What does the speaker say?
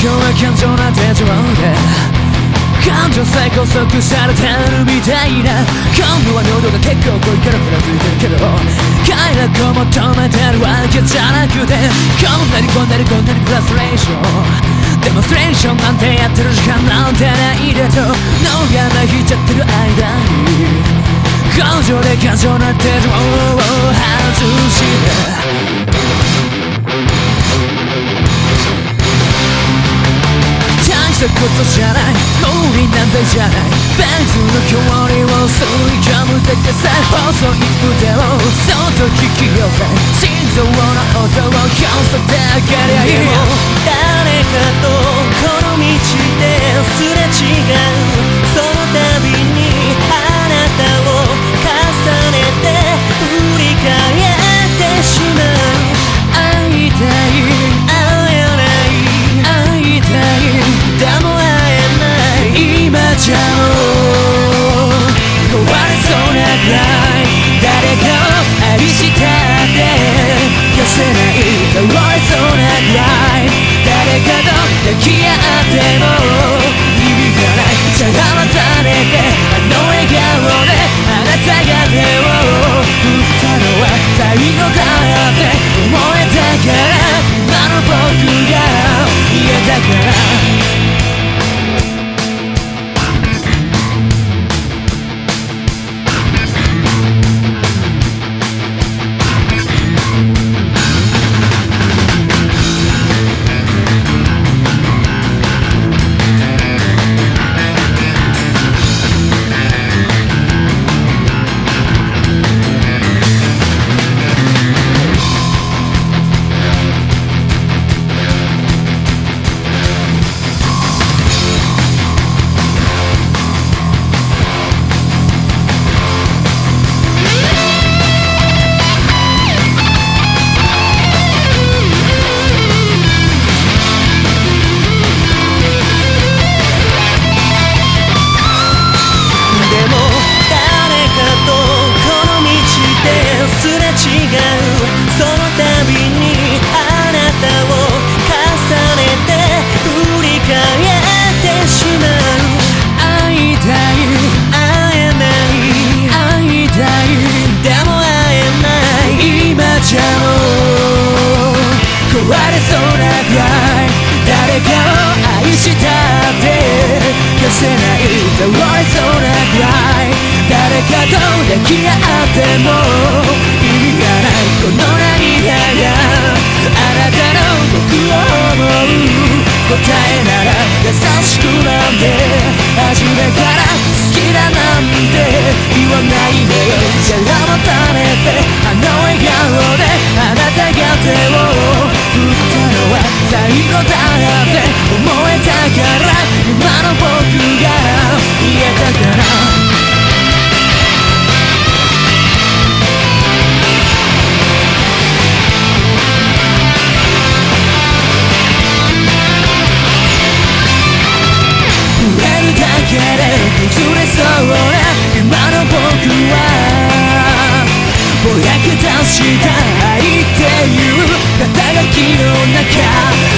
今日は感情な手錠で感情さえ拘束されてるみたいな。今度は喉が結構濃いからふらついてるけど。快楽を求めてるわけじゃなくてこんなにこんなにこんなにフラストレーション。デモンストレーションなんてやってる時間なんてないでと脳が泣いちゃってる間に根性で感情な手錠を外して大したことじゃない。無理なんてじゃないベンツの距離を吸い込むだけさ細い腕をそっと引き寄せ心臓の音を寄せてあげりゃいい誰かとこの道ですれ違う。again その度にあなたを重ねて振り返ってしまう会いたい会えない会いたいでも会えない今じゃもう壊れそうなくらい誰かを愛したって消せない倒れそうなくらい誰かと抱き合っても 너랑 落出した愛っていう肩書きの中